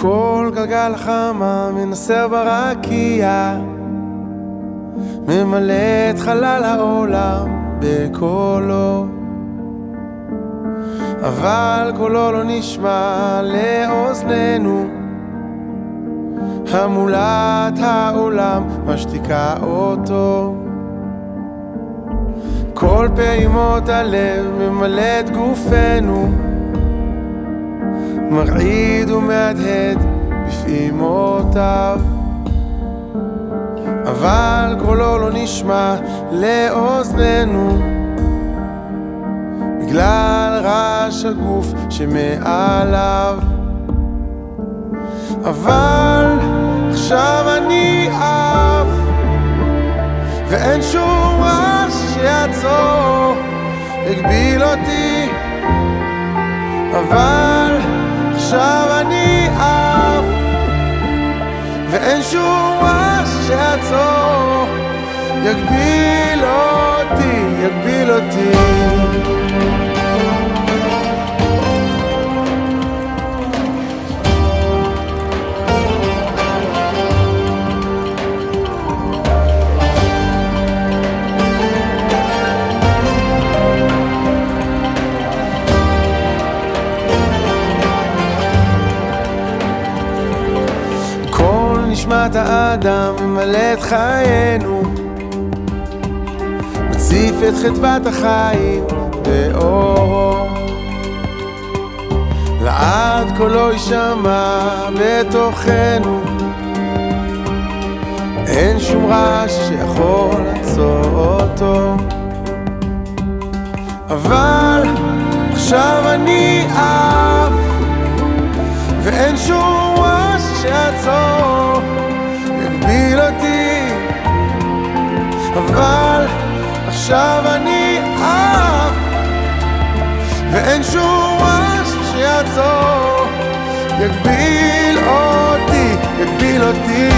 כל גלגל חמה מנסר ברקיע ממלא את חלל העולם בקולו. אבל קולו לא נשמע לאוזנינו. המולת העולם משתיקה אותו. כל פעימות הלב ממלא את גופנו מרעיד ומהדהד בפעימותיו אבל קולו לא נשמע לאוזנינו. בגלל רעש הגוף שמעליו. אבל עכשיו אני עף ואין שום רעש שיעצור, הגביל אותי. אבל עכשיו אני עף ואין שום רעש שיעצור, יגביל אותי, יגביל אותי נשמת האדם ממלא את חיינו. מציף את חדוות החיים באורו. לעד קולו יישמע בתוכנו. אין שום רעש שיכול לעצור אותו. אבל עכשיו אני עף ואין שום רעש שיעצור עכשיו אני עף ואין שום רעש שיעצור. יגביל אותי, יגביל אותי